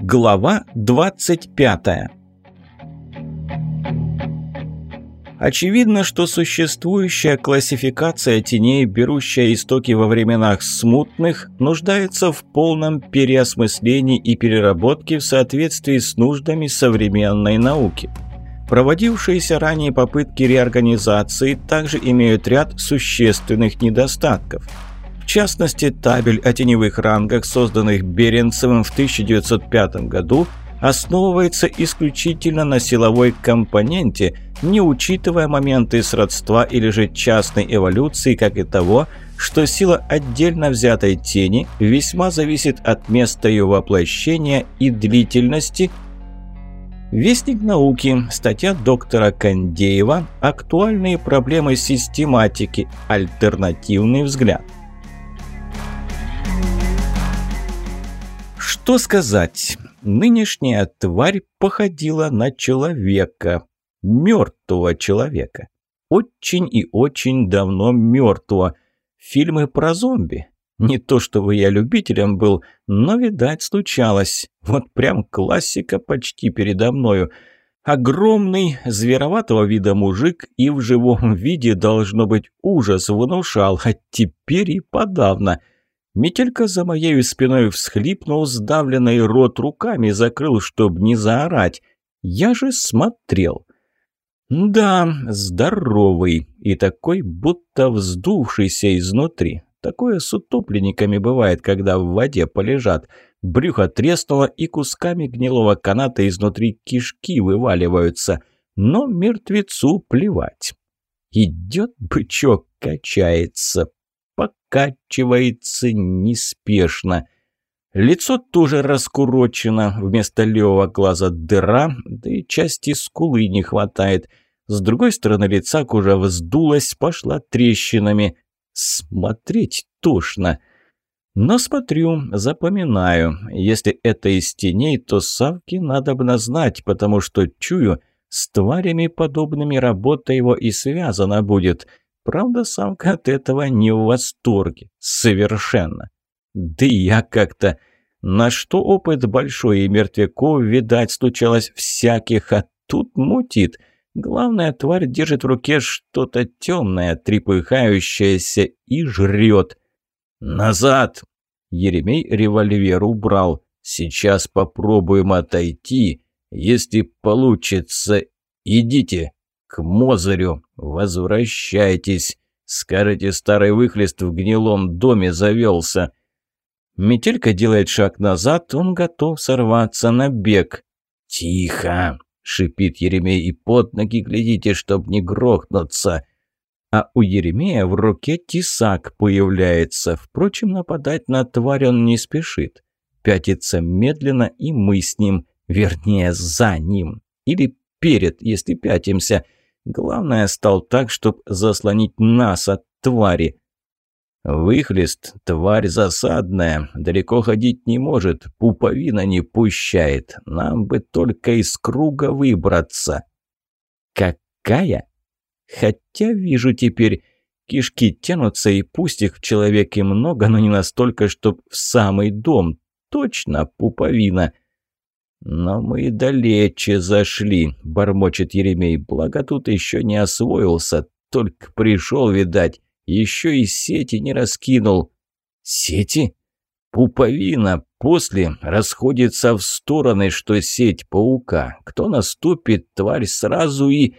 Глава 25 Очевидно, что существующая классификация теней, берущая истоки во временах смутных, нуждается в полном переосмыслении и переработке в соответствии с нуждами современной науки. Проводившиеся ранее попытки реорганизации также имеют ряд существенных недостатков. В частности, табель о теневых рангах, созданных Беренцевым в 1905 году – основывается исключительно на силовой компоненте, не учитывая моменты сродства или же частной эволюции, как и того, что сила отдельно взятой тени весьма зависит от места ее воплощения и длительности. Вестник науки, статья доктора Кондеева «Актуальные проблемы систематики. Альтернативный взгляд». Что сказать? Нынешняя тварь походила на человека. Мертвого человека. Очень и очень давно мертвого. Фильмы про зомби. Не то чтобы я любителем был, но, видать, случалось. Вот прям классика почти передо мною. Огромный, звероватого вида мужик и в живом виде, должно быть, ужас внушал, а теперь и подавно – Метелька за моей спиной всхлипнул, сдавленный рот руками закрыл, чтоб не заорать. Я же смотрел. Да, здоровый и такой, будто вздувшийся изнутри. Такое с утопленниками бывает, когда в воде полежат. Брюхо треснуло, и кусками гнилого каната изнутри кишки вываливаются. Но мертвецу плевать. Идет бычок, качается, покачивается неспешно. Лицо тоже раскурочено, вместо левого глаза дыра, да и части скулы не хватает. С другой стороны лица кожа вздулась, пошла трещинами. Смотреть тошно. Но смотрю, запоминаю. Если это из теней, то Савки надо бы знать, потому что чую, с тварями подобными работа его и связана будет — Правда, самка от этого не в восторге. Совершенно. Да и я как-то... На что опыт большой и мертвяков, видать, случалось всяких, а тут мутит. Главная тварь держит в руке что-то темное, трепыхающееся и жрет. «Назад!» Еремей револьвер убрал. «Сейчас попробуем отойти. Если получится, идите!» К Мозырю. Возвращайтесь. Скажете, старый выхлест в гнилом доме завелся. Метелька делает шаг назад, он готов сорваться на бег. «Тихо!» — шипит Еремей, и под ноги глядите, чтоб не грохнуться. А у Еремея в руке тесак появляется. Впрочем, нападать на тварь он не спешит. Пятится медленно, и мы с ним, вернее, за ним. Или перед, если пятимся — Главное, стал так, чтобы заслонить нас от твари. Выхлест, тварь засадная, далеко ходить не может, пуповина не пущает. Нам бы только из круга выбраться. Какая? Хотя вижу теперь, кишки тянутся, и пусть их в человеке много, но не настолько, чтоб в самый дом. Точно пуповина. «Но мы далече зашли», — бормочет Еремей. «Благо тут еще не освоился, только пришел, видать, еще и сети не раскинул». «Сети?» «Пуповина после расходится в стороны, что сеть паука. Кто наступит, тварь сразу и...»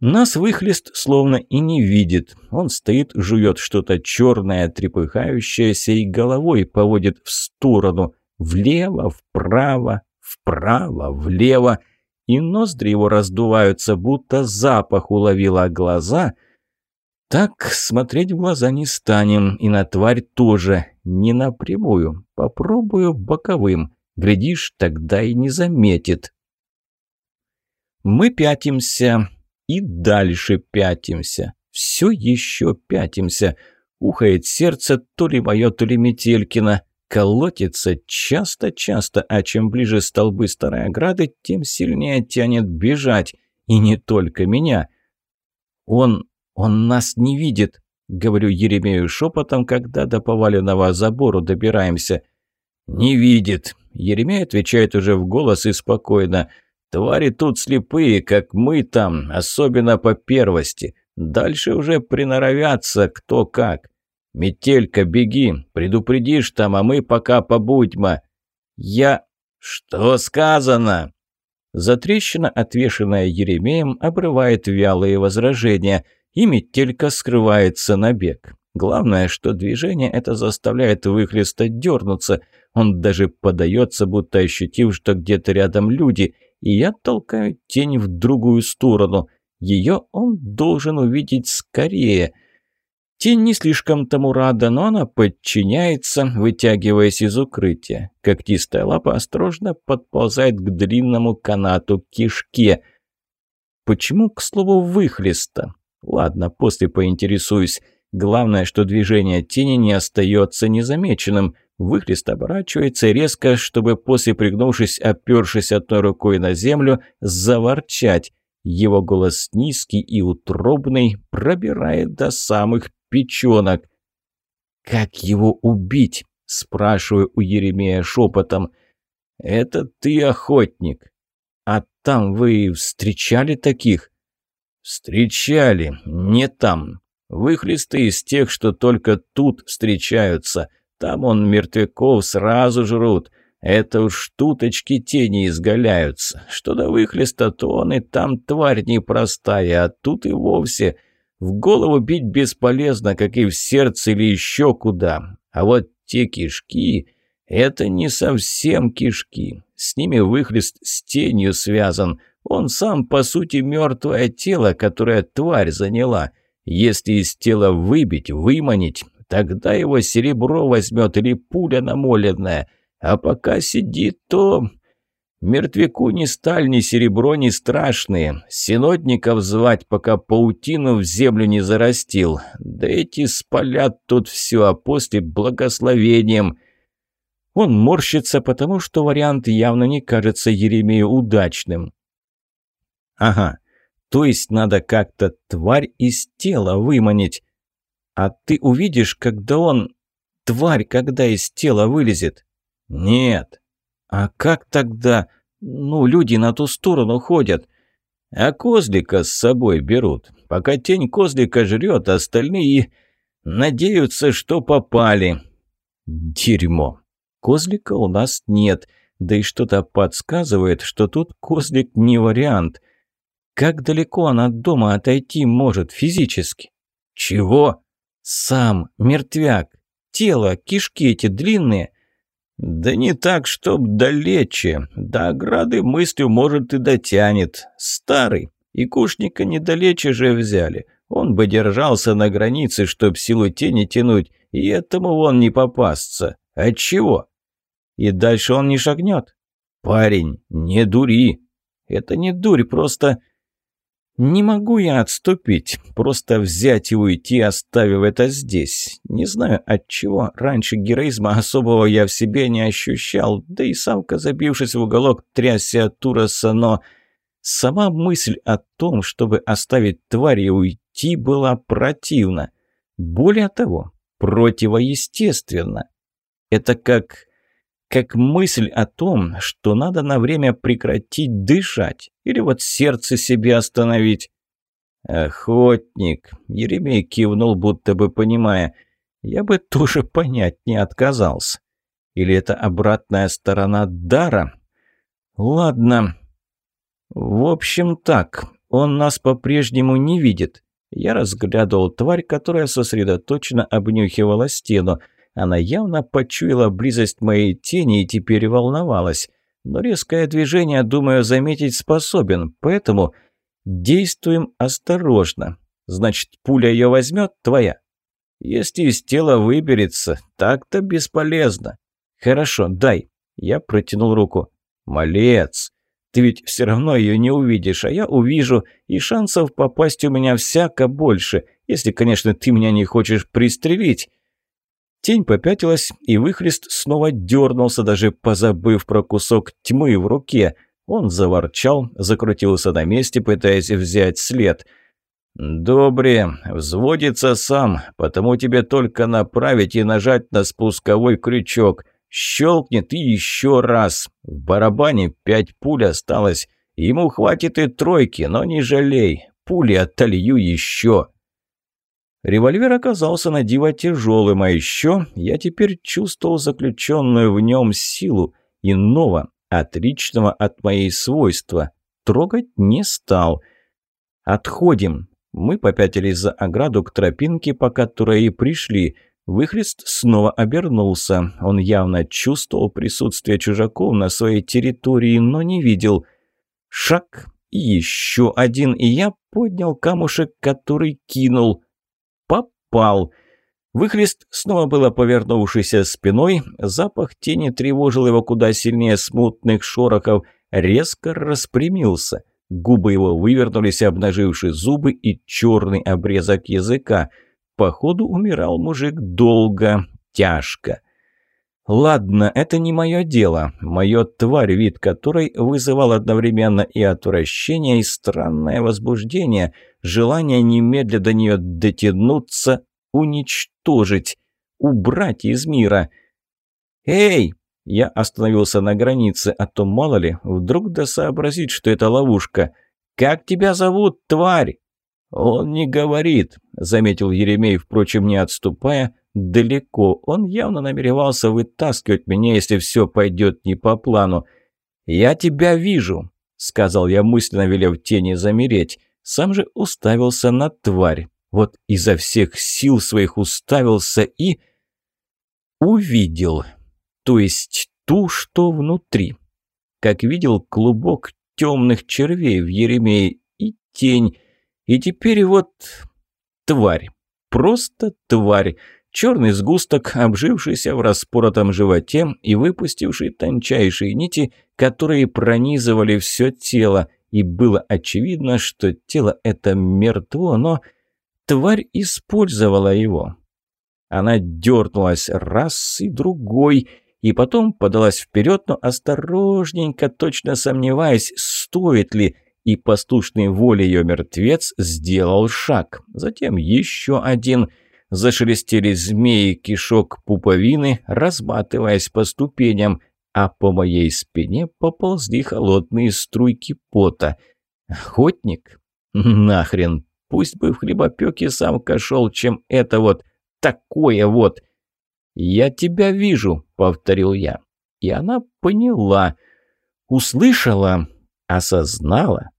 Нас выхлест словно и не видит. Он стоит, жует что-то черное, трепыхающееся и головой поводит в сторону — Влево, вправо, вправо, влево. И ноздри его раздуваются, будто запах уловила глаза. Так смотреть в глаза не станем, и на тварь тоже, не напрямую. Попробую боковым. Глядишь, тогда и не заметит. Мы пятимся и дальше пятимся. Все еще пятимся. Ухает сердце то ли мое, то ли Метелькина колотится часто-часто, а чем ближе столбы старой ограды, тем сильнее тянет бежать. И не только меня. Он... он нас не видит. говорю Еремею шепотом, когда до поваленного забору добираемся. «Не видит», — Еремей отвечает уже в голос и спокойно. «Твари тут слепые, как мы там, особенно по первости. Дальше уже приноровятся кто как. Метелька, беги, предупредишь там, а мы пока побудьмо». «Я...» «Что сказано?» Затрещина, отвешенная Еремеем, обрывает вялые возражения, и метелька скрывается на бег. Главное, что движение это заставляет выхлеста дернуться. Он даже подается, будто ощутив, что где-то рядом люди, и я толкаю тень в другую сторону. Ее он должен увидеть скорее. Тень не слишком тому рада, но она подчиняется, вытягиваясь из укрытия. Когтистая лапа осторожно подползает к длинному канату кишке. Почему, к слову, выхлеста? Ладно, после поинтересуюсь. Главное, что движение тени не остается незамеченным. Выхлест оборачивается резко, чтобы после пригнувшись, опершись одной рукой на землю, заворчать. Его голос низкий и утробный, пробирает до самых печенок. «Как его убить?» – спрашиваю у Еремея шепотом. «Это ты охотник. А там вы встречали таких?» «Встречали. Не там. Выхлесты из тех, что только тут встречаются. Там он мертвяков сразу жрут. Это уж штуточки тени изгаляются. Что до выхлеста, то он и там тварь непростая, а тут и вовсе...» В голову бить бесполезно, как и в сердце или еще куда. А вот те кишки — это не совсем кишки. С ними выхлест с тенью связан. Он сам, по сути, мертвое тело, которое тварь заняла. Если из тела выбить, выманить, тогда его серебро возьмет или пуля намоленная. А пока сидит, то Мертвяку ни сталь, ни серебро не страшные. Синодников звать, пока паутину в землю не зарастил. Да эти спалят тут все, а после благословением. Он морщится, потому что вариант явно не кажется Еремею удачным. Ага, то есть надо как-то тварь из тела выманить. А ты увидишь, когда он... Тварь, когда из тела вылезет? Нет, «А как тогда? Ну, люди на ту сторону ходят». «А козлика с собой берут. Пока тень козлика жрет, остальные надеются, что попали». «Дерьмо. Козлика у нас нет, да и что-то подсказывает, что тут козлик не вариант. Как далеко он от дома отойти может физически?» «Чего?» «Сам, мертвяк. Тело, кишки эти длинные». «Да не так, чтоб далече. До ограды мыслью, может, и дотянет. Старый. И кушника недалече же взяли. Он бы держался на границе, чтоб силу тени тянуть, и этому вон не попасться. Отчего? И дальше он не шагнет. Парень, не дури. Это не дурь, просто... Не могу я отступить, просто взять и уйти, оставив это здесь. Не знаю от чего, раньше героизма особого я в себе не ощущал, да и самка, забившись в уголок, трясся от Тураса, но... Сама мысль о том, чтобы оставить тварь и уйти, была противна. Более того, противоестественно. Это как как мысль о том, что надо на время прекратить дышать или вот сердце себе остановить. «Охотник», — Еремей кивнул, будто бы понимая, — «я бы тоже понять не отказался. Или это обратная сторона дара? Ладно. В общем так, он нас по-прежнему не видит». Я разглядывал тварь, которая сосредоточенно обнюхивала стену. Она явно почуяла близость моей тени и теперь волновалась. Но резкое движение, думаю, заметить способен, поэтому действуем осторожно. Значит, пуля ее возьмет, твоя? Если из тела выберется, так-то бесполезно. Хорошо, дай. Я протянул руку. Малец, ты ведь все равно ее не увидишь, а я увижу, и шансов попасть у меня всяко больше, если, конечно, ты меня не хочешь пристрелить. Тень попятилась, и выхлест снова дернулся, даже позабыв про кусок тьмы в руке. Он заворчал, закрутился на месте, пытаясь взять след. «Добре, взводится сам, потому тебе только направить и нажать на спусковой крючок. Щелкнет и еще раз. В барабане пять пуль осталось. Ему хватит и тройки, но не жалей. Пули отолью еще». Револьвер оказался на диво тяжелым, а еще я теперь чувствовал заключенную в нем силу, иного, отличного от моей свойства. Трогать не стал. «Отходим», мы попятились за ограду к тропинке, по которой и пришли. Выхлест снова обернулся. Он явно чувствовал присутствие чужаков на своей территории, но не видел. Шаг, еще один, и я поднял камушек, который кинул. Попал. Выхлест снова было повернувшийся спиной, запах тени тревожил его куда сильнее смутных шорохов, резко распрямился. Губы его вывернулись, обнаживши зубы и черный обрезок языка. Походу, умирал мужик долго, тяжко. Ладно, это не мое дело. Мое тварь, вид которой вызывал одновременно и отвращение, и странное возбуждение, желание немедля до нее дотянуться, уничтожить, убрать из мира. «Эй!» Я остановился на границе, а то, мало ли, вдруг да сообразить, что это ловушка. «Как тебя зовут, тварь?» «Он не говорит», — заметил Еремей, впрочем, не отступая. «Далеко. Он явно намеревался вытаскивать меня, если все пойдет не по плану. Я тебя вижу», — сказал я, мысленно велев тени замереть. Сам же уставился на тварь. Вот изо всех сил своих уставился и... Увидел то есть ту, что внутри. Как видел клубок темных червей в Еремее и тень, и теперь вот тварь, просто тварь, черный сгусток, обжившийся в распоротом животе и выпустивший тончайшие нити, которые пронизывали все тело, и было очевидно, что тело это мертво, но тварь использовала его. Она дернулась раз и другой, и потом подалась вперед, но осторожненько, точно сомневаясь, стоит ли, и послушный воле ее мертвец сделал шаг. Затем еще один. Зашелестели змеи кишок пуповины, разматываясь по ступеням, а по моей спине поползли холодные струйки пота. Охотник? Нахрен! Пусть бы в хлебопеке самка шел, чем это вот такое вот. «Я тебя вижу», — повторил я. И она поняла, услышала, осознала.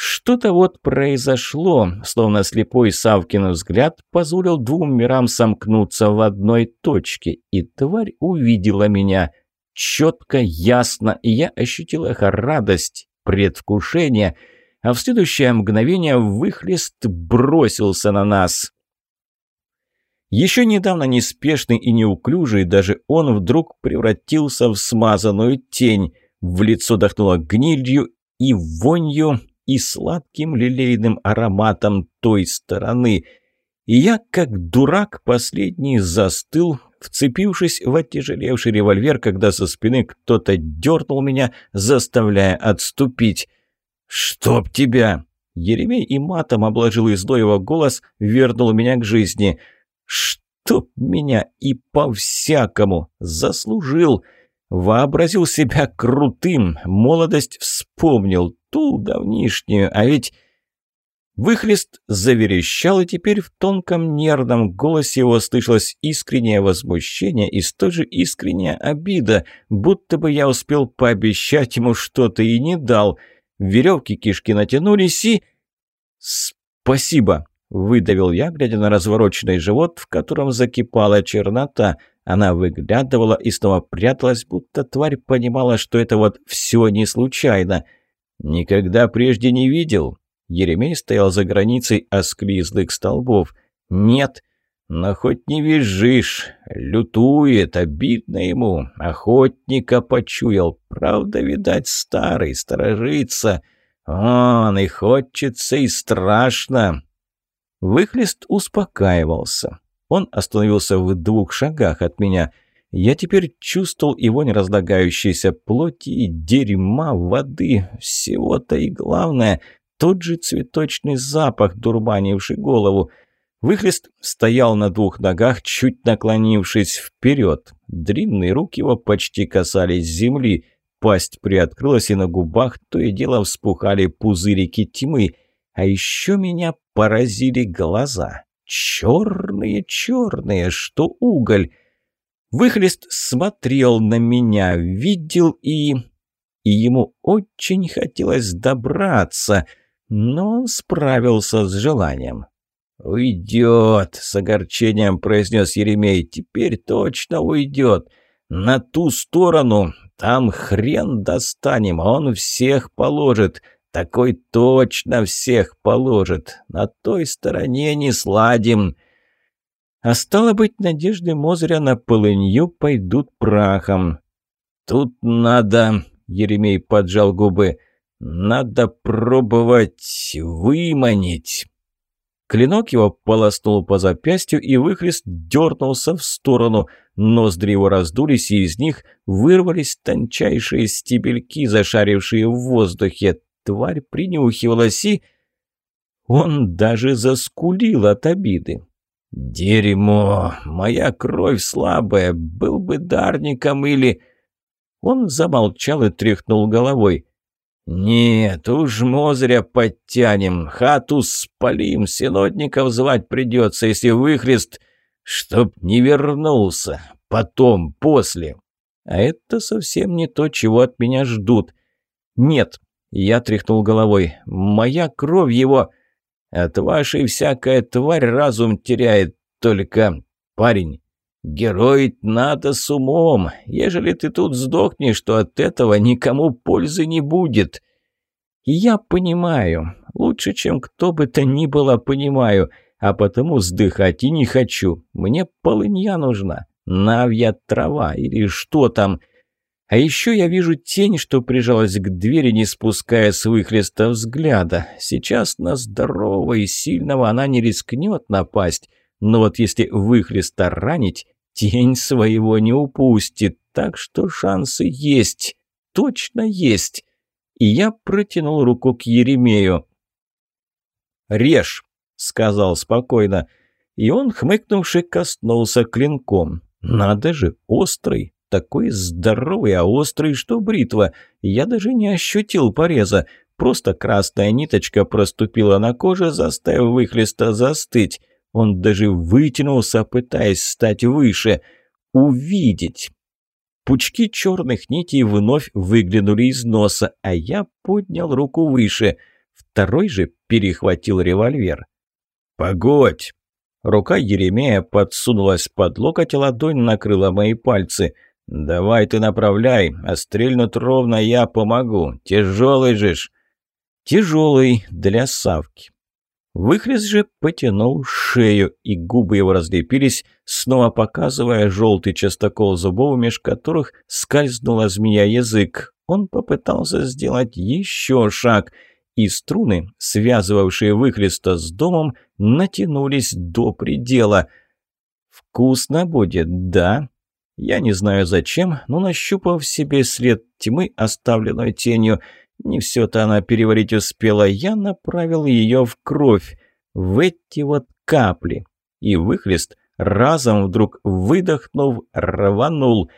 Что-то вот произошло, словно слепой Савкин взгляд позволил двум мирам сомкнуться в одной точке, и тварь увидела меня четко, ясно, и я ощутил их радость, предвкушение, а в следующее мгновение выхлест бросился на нас. Еще недавно неспешный и неуклюжий, даже он вдруг превратился в смазанную тень. В лицо дохнуло гнилью и вонью, и сладким лилейным ароматом той стороны. И я, как дурак последний, застыл, вцепившись в оттяжелевший револьвер, когда со спины кто-то дернул меня, заставляя отступить. «Чтоб тебя!» Еремей и матом обложил из его голос, вернул меня к жизни – Чтоб меня и по-всякому заслужил. Вообразил себя крутым, молодость вспомнил, ту давнишнюю, а ведь... Выхлест заверещал, и теперь в тонком нервном голосе его слышалось искреннее возмущение и столь же искренняя обида, будто бы я успел пообещать ему что-то и не дал. Веревки кишки натянулись и... «Спасибо!» Выдавил я, глядя на развороченный живот, в котором закипала чернота. Она выглядывала и снова пряталась, будто тварь понимала, что это вот все не случайно. «Никогда прежде не видел». Еремей стоял за границей осклизлых столбов. «Нет, но хоть не визжишь. Лютует, обидно ему. Охотника почуял. Правда, видать, старый, сторожится. Он и хочется, и страшно. Выхлест успокаивался. Он остановился в двух шагах от меня. Я теперь чувствовал его неразлагающейся плоти и дерьма, воды, всего-то и главное тот же цветочный запах, дурманивший голову. Выхлест стоял на двух ногах, чуть наклонившись вперед. Длинные руки его почти касались земли. Пасть приоткрылась, и на губах то и дело вспухали пузырики тьмы. А еще меня поразили глаза. Черные-черные, что уголь. Выхлест смотрел на меня, видел и... И ему очень хотелось добраться, но он справился с желанием. «Уйдет», — с огорчением произнес Еремей, — «теперь точно уйдет. На ту сторону, там хрен достанем, а он всех положит. Такой точно всех положит. На той стороне не сладим». А стало быть, надежды Мозыря на полынью пойдут прахом. «Тут надо...» — Еремей поджал губы. «Надо пробовать выманить». Клинок его полоснул по запястью, и выхрест дернулся в сторону. Ноздри его раздулись, и из них вырвались тончайшие стебельки, зашарившие в воздухе. Тварь принюхивалась, и... Он даже заскулил от обиды. «Дерьмо! Моя кровь слабая! Был бы дарником или...» Он замолчал и тряхнул головой. «Нет, уж Мозыря подтянем, хату спалим, синодников звать придется, если выхрест, чтоб не вернулся, потом, после. А это совсем не то, чего от меня ждут. Нет, я тряхнул головой, моя кровь его... От вашей всякая тварь разум теряет, только, парень, героить надо с умом. Ежели ты тут сдохнешь, то от этого никому пользы не будет. Я понимаю, лучше, чем кто бы то ни было, понимаю, а потому сдыхать и не хочу. Мне полынья нужна, навья трава или что там. А еще я вижу тень, что прижалась к двери, не спуская с выхлеста взгляда. Сейчас на здорового и сильного она не рискнет напасть, но вот если выхлеста ранить, тень своего не упустит, так что шансы есть, точно есть. И я протянул руку к Еремею. «Режь!» — сказал спокойно. И он, хмыкнувши, коснулся клинком. «Надо же, острый!» Такой здоровый, а острый, что бритва. Я даже не ощутил пореза. Просто красная ниточка проступила на коже, заставив выхлеста застыть. Он даже вытянулся, пытаясь стать выше. Увидеть. Пучки черных нитей вновь выглянули из носа, а я поднял руку выше. Второй же перехватил револьвер. «Погодь!» Рука Еремея подсунулась под локоть, а ладонь накрыла мои пальцы. «Давай ты направляй, а стрельнут ровно я помогу. Тяжелый же ж!» «Тяжелый для Савки. Выхлест же потянул шею, и губы его разлепились, снова показывая желтый частокол зубов, меж которых скользнула змея-язык. Он попытался сделать еще шаг, и струны, связывавшие выхлеста с домом, натянулись до предела. «Вкусно будет, да?» Я не знаю зачем, но нащупав в себе след тьмы, оставленной тенью, не все-то она переварить успела. Я направил ее в кровь, в эти вот капли. И выхлест, разом вдруг выдохнув, рванул.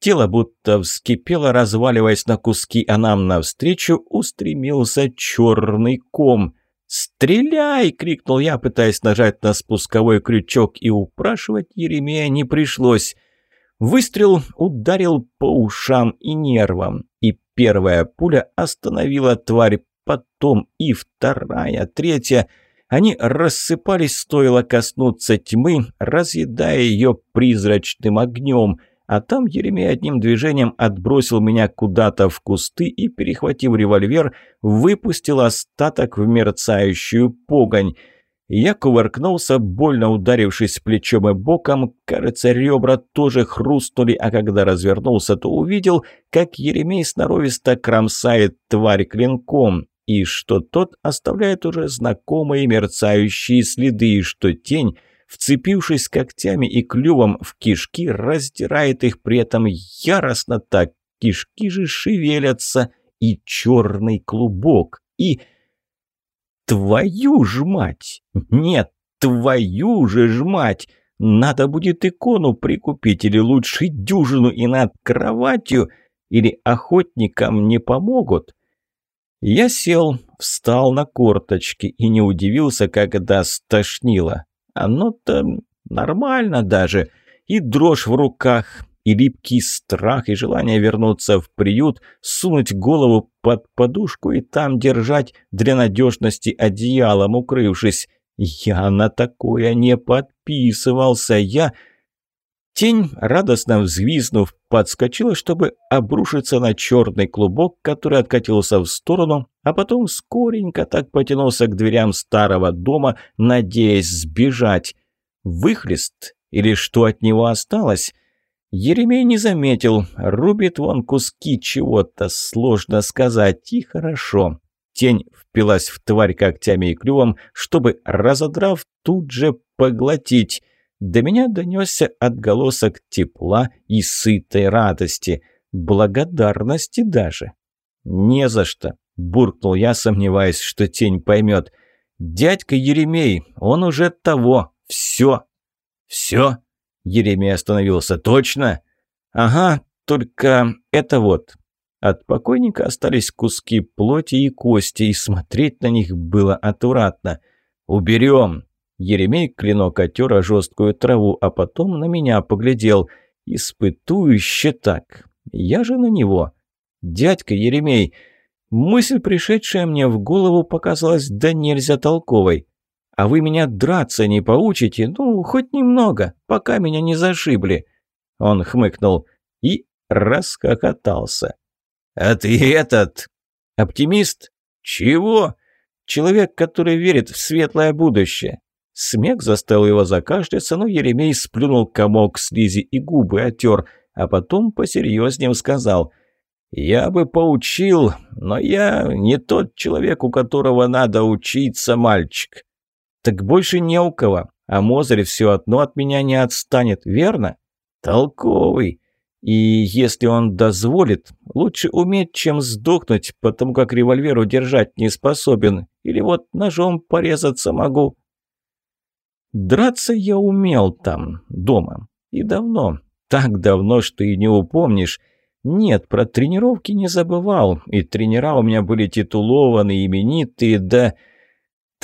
Тело будто вскипело, разваливаясь на куски, а нам навстречу устремился черный ком. «Стреляй!» — крикнул я, пытаясь нажать на спусковой крючок, и упрашивать Еремея не пришлось. Выстрел ударил по ушам и нервам, и первая пуля остановила тварь, потом и вторая, третья. Они рассыпались, стоило коснуться тьмы, разъедая ее призрачным огнем. А там Еремей одним движением отбросил меня куда-то в кусты и, перехватив револьвер, выпустил остаток в мерцающую погонь. Я кувыркнулся, больно ударившись плечом и боком. Кажется, ребра тоже хрустнули, а когда развернулся, то увидел, как Еремей сноровисто кромсает тварь клинком, и что тот оставляет уже знакомые мерцающие следы, и что тень, вцепившись когтями и клювом в кишки, раздирает их при этом яростно так. Кишки же шевелятся, и черный клубок, и... Твою ж мать! Нет, твою же ж мать! Надо будет икону прикупить или лучше дюжину и над кроватью, или охотникам не помогут. Я сел, встал на корточки и не удивился, когда стошнило. Оно-то нормально даже. И дрожь в руках, и липкий страх, и желание вернуться в приют, сунуть голову под подушку и там держать для надежности одеялом укрывшись. Я на такое не подписывался, я... Тень, радостно взвизнув, подскочила, чтобы обрушиться на черный клубок, который откатился в сторону, а потом скоренько так потянулся к дверям старого дома, надеясь сбежать. Выхлест? Или что от него осталось? Еремей не заметил. Рубит вон куски чего-то, сложно сказать, и хорошо. Тень впилась в тварь когтями и клювом, чтобы, разодрав, тут же поглотить. До меня донесся отголосок тепла и сытой радости. Благодарности даже. «Не за что», – буркнул я, сомневаясь, что тень поймет. «Дядька Еремей, он уже того. Все». «Все?» – Еремей остановился. «Точно?» «Ага, только это вот». От покойника остались куски плоти и кости, и смотреть на них было отвратно. «Уберем!» Еремей клинок отер о жесткую траву, а потом на меня поглядел. Испытующе так. Я же на него. «Дядька Еремей!» Мысль, пришедшая мне в голову, показалась да нельзя толковой. «А вы меня драться не поучите? Ну, хоть немного, пока меня не зашибли!» Он хмыкнул и расхохотался. «А ты этот... оптимист? Чего?» «Человек, который верит в светлое будущее». Смех заставил его закашляться, но Еремей сплюнул комок слизи и губы отер, а потом посерьезнее сказал «Я бы поучил, но я не тот человек, у которого надо учиться, мальчик». «Так больше не у кого, а Мозырь все одно от меня не отстанет, верно?» «Толковый. И если он дозволит, лучше уметь, чем сдохнуть, потому как револьвер удержать не способен. Или вот ножом порезаться могу. Драться я умел там, дома. И давно. Так давно, что и не упомнишь. Нет, про тренировки не забывал. И тренера у меня были титулованные, именитые, да...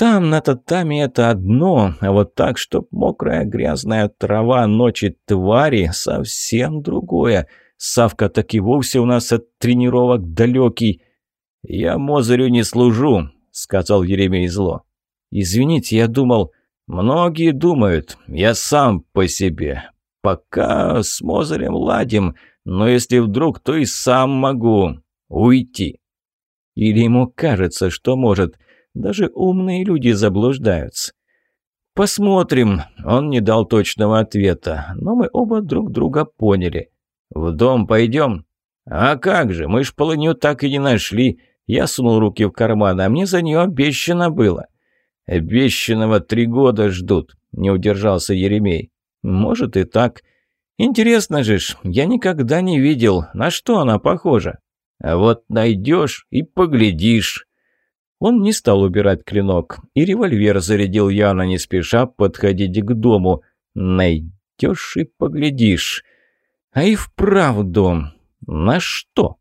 Там на татами это одно, а вот так, чтоб мокрая грязная трава ночи твари, совсем другое. Савка так и вовсе у нас от тренировок далекий. «Я Мозырю не служу», — сказал Еремей зло. «Извините, я думал...» «Многие думают, я сам по себе. Пока с Мозырем ладим, но если вдруг, то и сам могу уйти». Или ему кажется, что может... Даже умные люди заблуждаются. «Посмотрим». Он не дал точного ответа, но мы оба друг друга поняли. «В дом пойдем?» «А как же, мы ж полыню так и не нашли». Я сунул руки в карман, а мне за нее обещано было. «Обещанного три года ждут», — не удержался Еремей. «Может и так. Интересно же ж, я никогда не видел, на что она похожа. А вот найдешь и поглядишь». Он не стал убирать клинок, и револьвер зарядил Яна не спеша подходить к дому. Найдешь и поглядишь. А и вправду, на что?